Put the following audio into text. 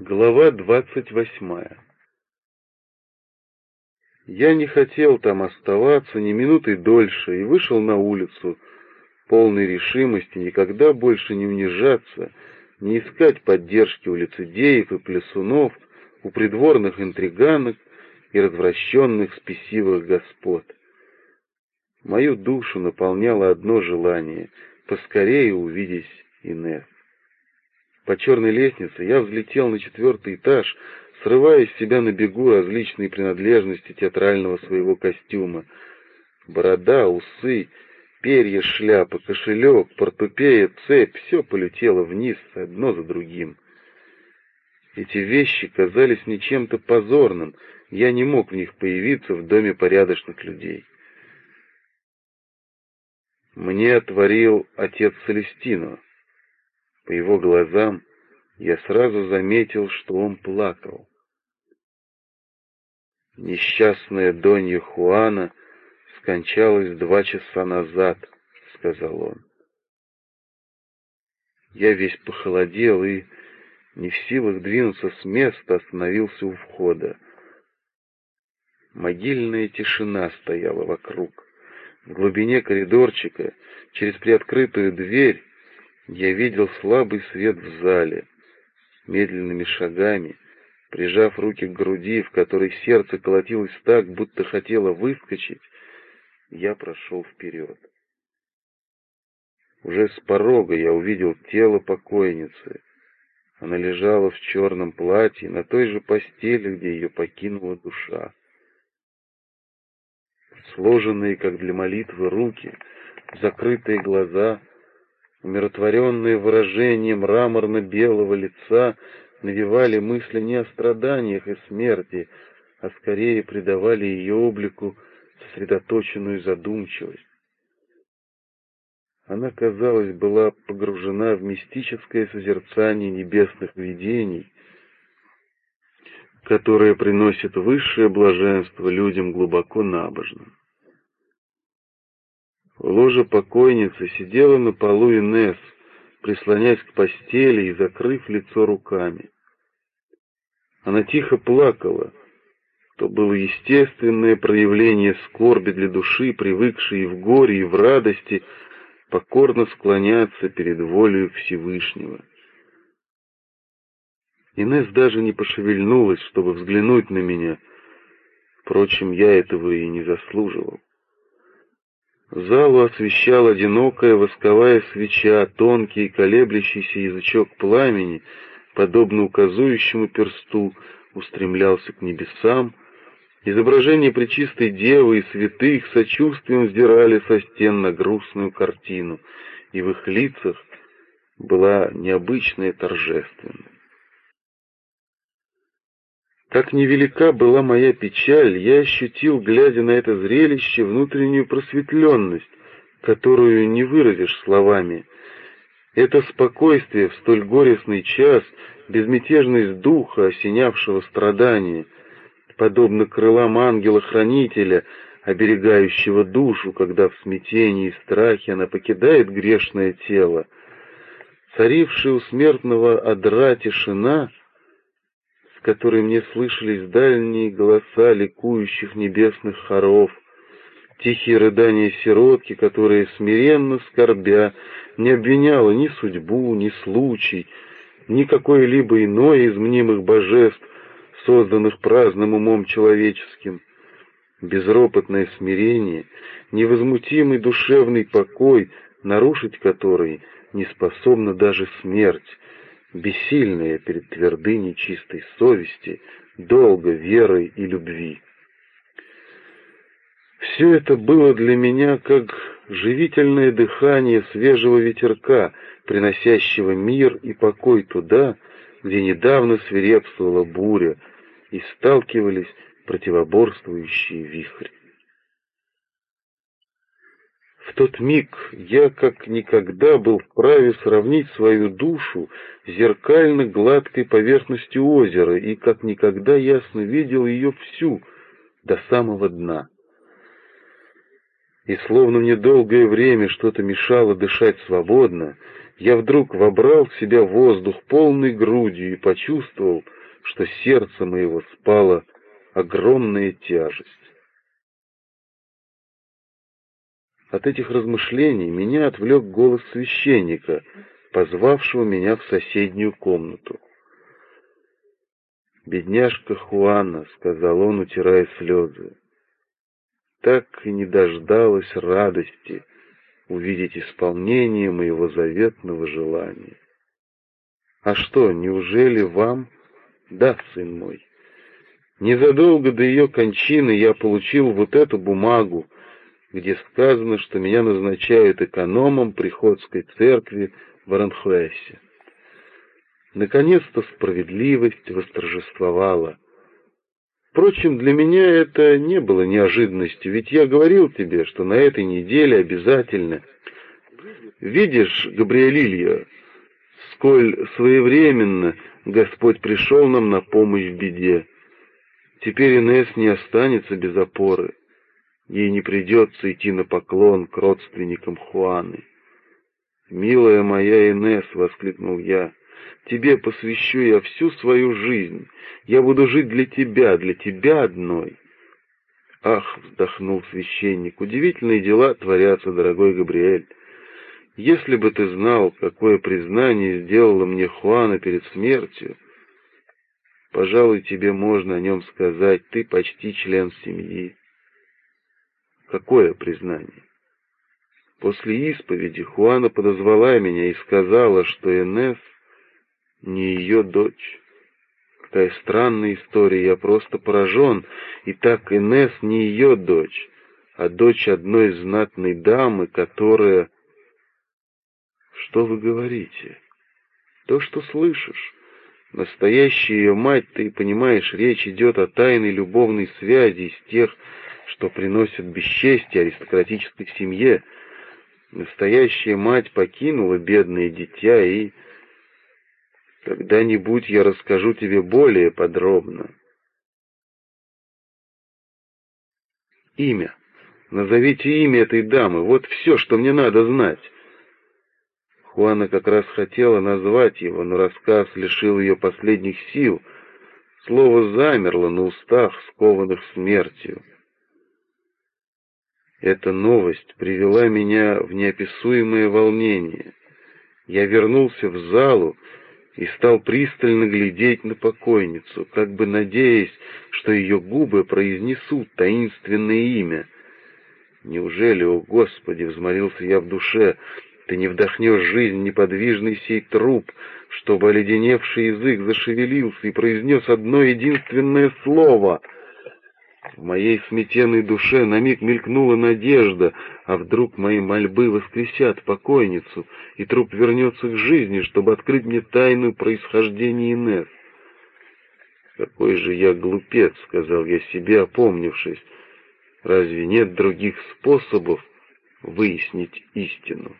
Глава двадцать восьмая Я не хотел там оставаться ни минуты дольше и вышел на улицу, полной решимости никогда больше не унижаться, не искать поддержки у лицедеев и плясунов, у придворных интриганок и развращенных спесивых господ. Мою душу наполняло одно желание — поскорее увидеть Инесс. По черной лестнице я взлетел на четвертый этаж, срывая с себя на бегу различные принадлежности театрального своего костюма. Борода, усы, перья шляпы, кошелек, портупея, цепь — все полетело вниз, одно за другим. Эти вещи казались мне чем-то позорным, я не мог в них появиться в доме порядочных людей. Мне отворил отец Целестино. По его глазам я сразу заметил, что он плакал. «Несчастная Донья Хуана скончалась два часа назад», — сказал он. Я весь похолодел и, не в силах двинуться с места, остановился у входа. Могильная тишина стояла вокруг. В глубине коридорчика, через приоткрытую дверь, я видел слабый свет в зале. Медленными шагами, прижав руки к груди, в которой сердце колотилось так, будто хотело выскочить, я прошел вперед. Уже с порога я увидел тело покойницы. Она лежала в черном платье на той же постели, где ее покинула душа. Сложенные, как для молитвы, руки, закрытые глаза — Умиротворенные выражением мраморно-белого лица навевали мысли не о страданиях и смерти, а скорее придавали ее облику сосредоточенную задумчивость. Она, казалось, была погружена в мистическое созерцание небесных видений, которое приносит высшее блаженство людям глубоко набожным. Ложа покойницы сидела на полу Инесс, прислонясь к постели и закрыв лицо руками. Она тихо плакала. То было естественное проявление скорби для души, привыкшей в горе, и в радости покорно склоняться перед волей Всевышнего. Инесс даже не пошевельнулась, чтобы взглянуть на меня. Впрочем, я этого и не заслуживал. Залу освещала одинокая восковая свеча, тонкий колеблющийся язычок пламени, подобно указующему персту, устремлялся к небесам. Изображения Пречистой Девы и святых сочувствием взирали со стен на грустную картину, и в их лицах была необычная торжественность. Как невелика была моя печаль, я ощутил, глядя на это зрелище, внутреннюю просветленность, которую не выразишь словами. Это спокойствие в столь горестный час, безмятежность духа, осенявшего страдания, подобно крылам ангела-хранителя, оберегающего душу, когда в смятении и страхе она покидает грешное тело. Царившая у смертного одра тишина — с которой мне слышались дальние голоса ликующих небесных хоров, тихие рыдания сиротки, которая, смиренно скорбя, не обвиняла ни судьбу, ни случай, ни какое-либо иное из мнимых божеств, созданных праздным умом человеческим. Безропотное смирение, невозмутимый душевный покой, нарушить который не способна даже смерть, бессильные перед твердыней чистой совести, долга, веры и любви. Все это было для меня как живительное дыхание свежего ветерка, приносящего мир и покой туда, где недавно свирепствовала буря, и сталкивались противоборствующие вихри. В тот миг я как никогда был вправе сравнить свою душу с зеркально гладкой поверхностью озера и как никогда ясно видел ее всю, до самого дна. И словно мне долгое время что-то мешало дышать свободно, я вдруг вобрал в себя воздух полной грудью и почувствовал, что сердце моего спало огромная тяжесть. От этих размышлений меня отвлек голос священника, позвавшего меня в соседнюю комнату. «Бедняжка Хуана», — сказал он, утирая слезы, — «так и не дождалась радости увидеть исполнение моего заветного желания». «А что, неужели вам...» «Да, сын мой, незадолго до ее кончины я получил вот эту бумагу, где сказано, что меня назначают экономом приходской церкви в Аранхуэсе. Наконец-то справедливость восторжествовала. Впрочем, для меня это не было неожиданностью, ведь я говорил тебе, что на этой неделе обязательно. Видишь, Габриэль сколь своевременно Господь пришел нам на помощь в беде. Теперь Инесс не останется без опоры. Ей не придется идти на поклон к родственникам Хуаны. «Милая моя Инесс!» — воскликнул я. «Тебе посвящу я всю свою жизнь. Я буду жить для тебя, для тебя одной». «Ах!» — вздохнул священник. «Удивительные дела творятся, дорогой Габриэль. Если бы ты знал, какое признание сделала мне Хуана перед смертью, пожалуй, тебе можно о нем сказать, ты почти член семьи. Какое признание? После исповеди Хуана подозвала меня и сказала, что Энесс не ее дочь. Какая странная история, я просто поражен. И так Энесс не ее дочь, а дочь одной знатной дамы, которая... Что вы говорите? То, что слышишь. Настоящая ее мать, ты понимаешь, речь идет о тайной любовной связи из тех, что приносят бесчестье аристократической семье. Настоящая мать покинула бедное дитя, и когда-нибудь я расскажу тебе более подробно. Имя. Назовите имя этой дамы, вот все, что мне надо знать. Хуана как раз хотела назвать его, но рассказ лишил ее последних сил. Слово замерло на устах, скованных смертью. Эта новость привела меня в неописуемое волнение. Я вернулся в залу и стал пристально глядеть на покойницу, как бы надеясь, что ее губы произнесут таинственное имя. «Неужели, о Господи!» — взмолился я в душе. «Ты не вдохнешь жизнь неподвижный сей труп, чтобы оледеневший язык зашевелился и произнес одно единственное слово — в моей сметенной душе на миг мелькнула надежда, а вдруг мои мольбы воскресят покойницу, и труп вернется к жизни, чтобы открыть мне тайну происхождения Инесс. «Какой же я глупец!» — сказал я себе, опомнившись. «Разве нет других способов выяснить истину?»